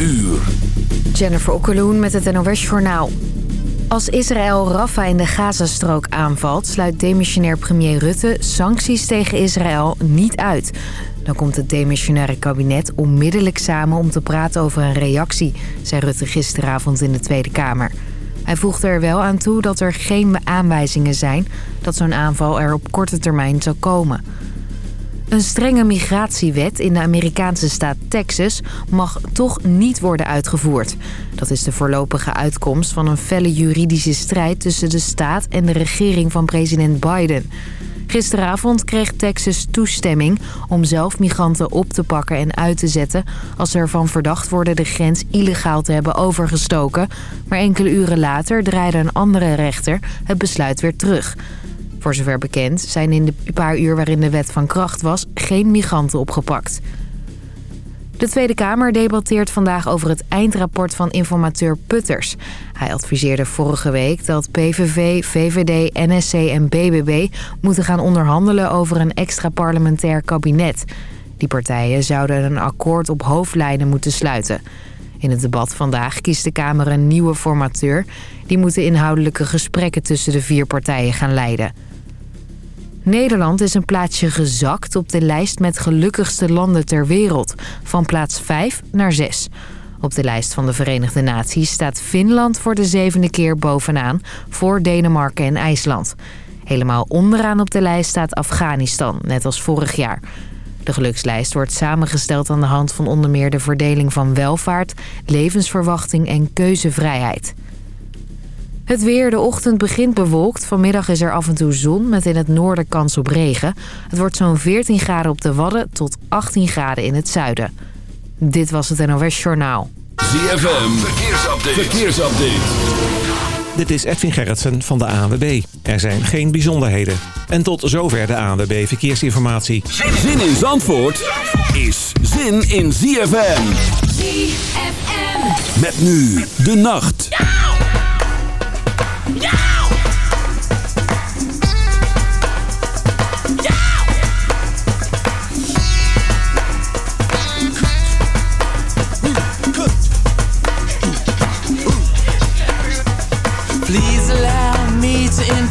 uur. Jennifer Okkeloen met het NOS Journaal. Als Israël Rafah in de Gazastrook aanvalt... sluit demissionair premier Rutte sancties tegen Israël niet uit. Dan komt het demissionaire kabinet onmiddellijk samen om te praten over een reactie... zei Rutte gisteravond in de Tweede Kamer. Hij voegde er wel aan toe dat er geen aanwijzingen zijn... dat zo'n aanval er op korte termijn zou komen... Een strenge migratiewet in de Amerikaanse staat Texas mag toch niet worden uitgevoerd. Dat is de voorlopige uitkomst van een felle juridische strijd tussen de staat en de regering van president Biden. Gisteravond kreeg Texas toestemming om zelf migranten op te pakken en uit te zetten... als ze ervan verdacht worden de grens illegaal te hebben overgestoken. Maar enkele uren later draaide een andere rechter het besluit weer terug... Voor zover bekend zijn in de paar uur waarin de wet van kracht was... geen migranten opgepakt. De Tweede Kamer debatteert vandaag over het eindrapport van informateur Putters. Hij adviseerde vorige week dat PVV, VVD, NSC en BBB... moeten gaan onderhandelen over een extra parlementair kabinet. Die partijen zouden een akkoord op hoofdlijnen moeten sluiten... In het debat vandaag kiest de Kamer een nieuwe formateur. Die moet de inhoudelijke gesprekken tussen de vier partijen gaan leiden. Nederland is een plaatsje gezakt op de lijst met gelukkigste landen ter wereld. Van plaats 5 naar 6. Op de lijst van de Verenigde Naties staat Finland voor de zevende keer bovenaan... voor Denemarken en IJsland. Helemaal onderaan op de lijst staat Afghanistan, net als vorig jaar. De gelukslijst wordt samengesteld aan de hand van onder meer de verdeling van welvaart... levensverwachting en keuzevrijheid. Het weer, de ochtend begint bewolkt. Vanmiddag is er af en toe zon met in het noorden kans op regen. Het wordt zo'n 14 graden op de Wadden tot 18 graden in het zuiden. Dit was het NOS Journaal. ZFM, verkeersupdate. verkeersupdate. Dit is Edwin Gerritsen van de ANWB. Er zijn geen bijzonderheden. En tot zover de ANWB Verkeersinformatie. Zin in Zandvoort is zin in ZFM. ZFM. Met nu de nacht. Please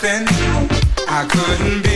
Was nothing I couldn't be.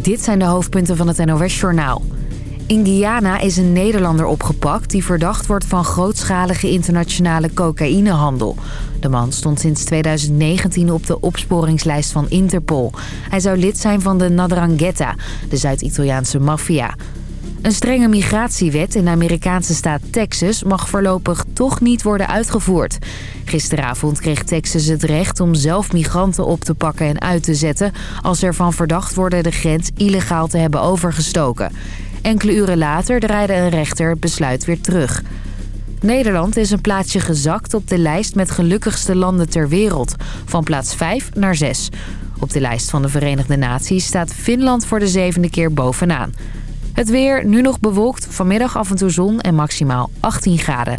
Dit zijn de hoofdpunten van het NOS-journaal. In Guyana is een Nederlander opgepakt die verdacht wordt van grootschalige internationale cocaïnehandel. De man stond sinds 2019 op de opsporingslijst van Interpol. Hij zou lid zijn van de Nadrangheta, de Zuid-Italiaanse maffia. Een strenge migratiewet in de Amerikaanse staat Texas mag voorlopig toch niet worden uitgevoerd. Gisteravond kreeg Texas het recht om zelf migranten op te pakken en uit te zetten... als ze ervan verdacht worden de grens illegaal te hebben overgestoken. Enkele uren later draaide een rechter het besluit weer terug. Nederland is een plaatsje gezakt op de lijst met gelukkigste landen ter wereld. Van plaats 5 naar 6. Op de lijst van de Verenigde Naties staat Finland voor de zevende keer bovenaan. Het weer, nu nog bewolkt, vanmiddag af en toe zon en maximaal 18 graden.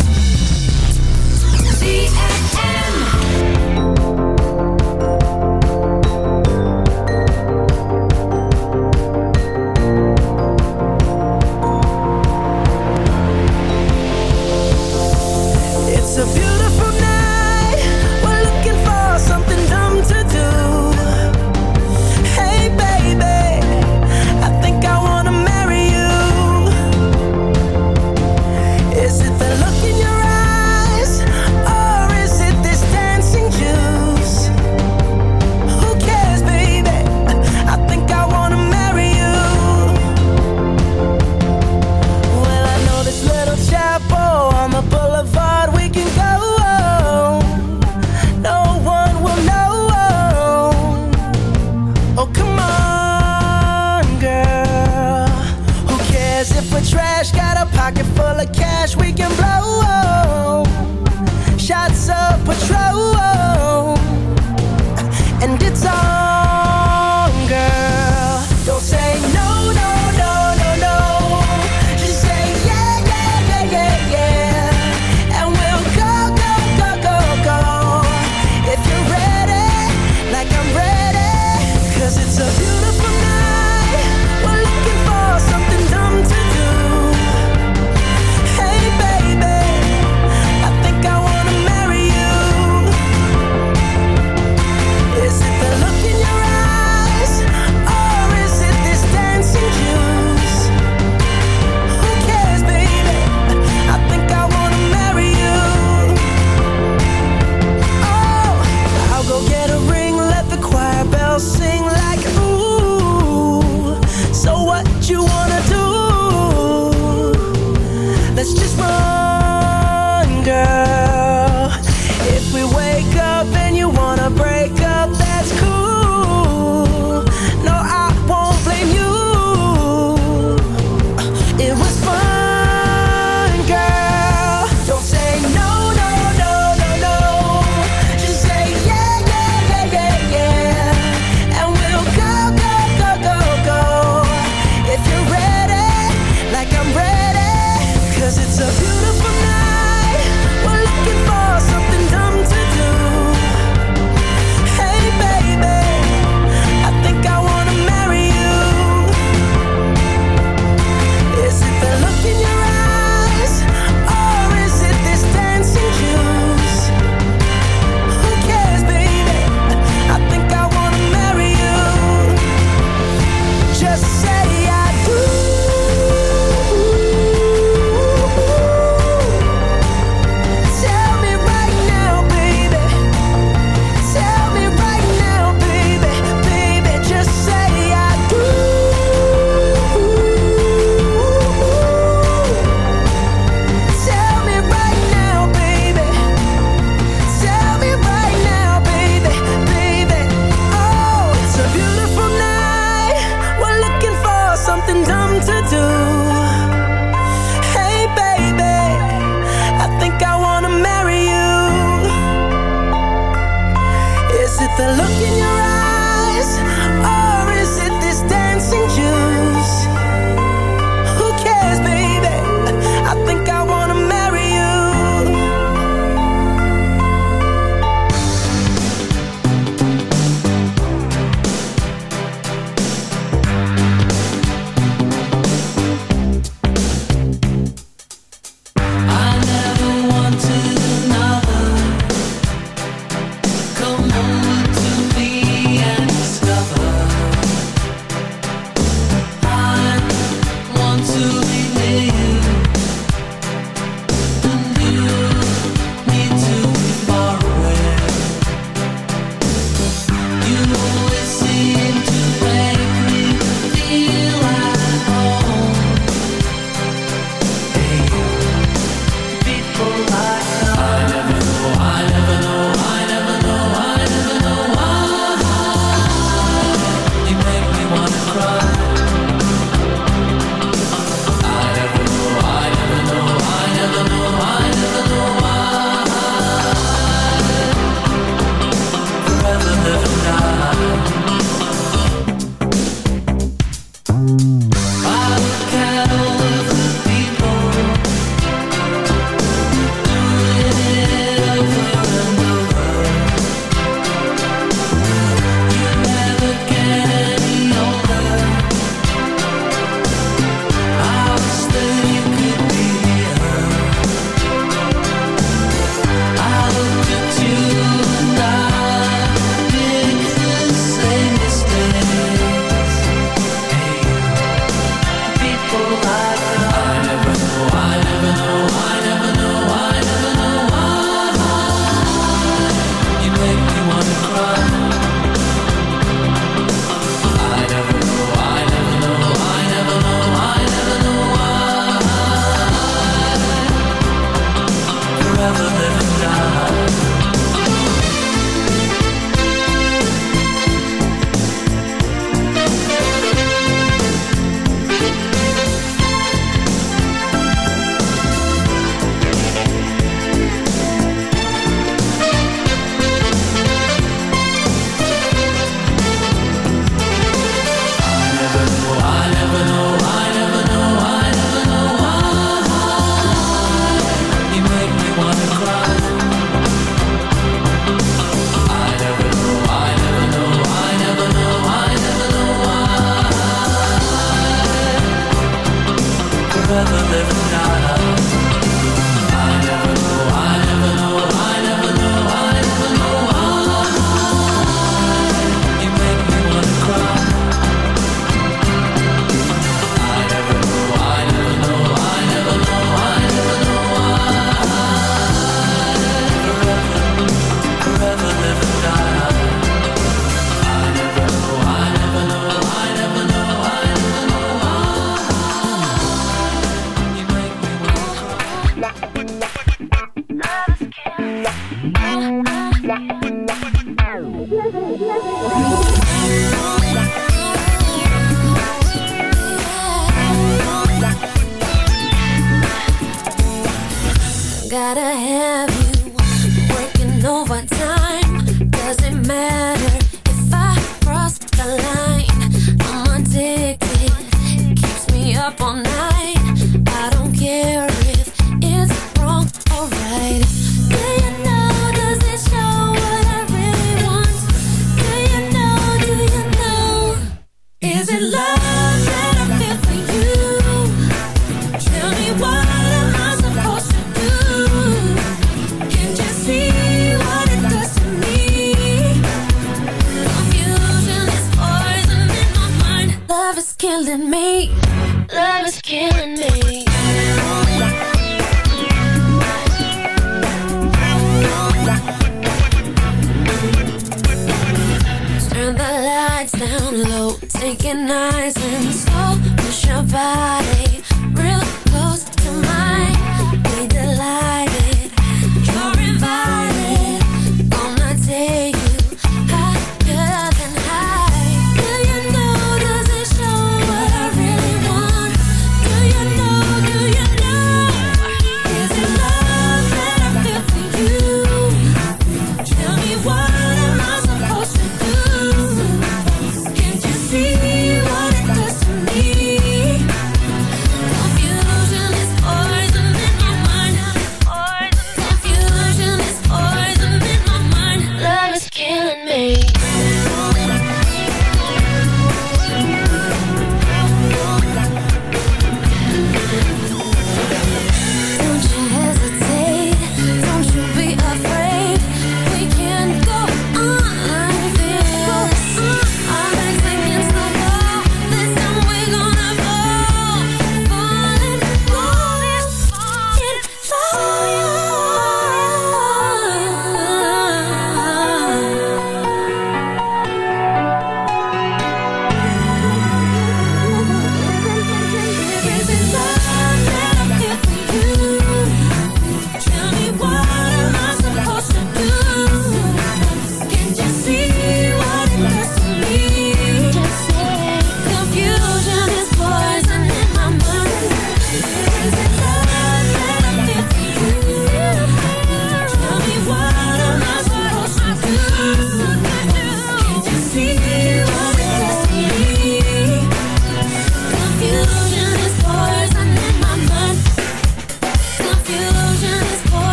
Let's just run, girl. If we wake up and you wanna break up, that's cool.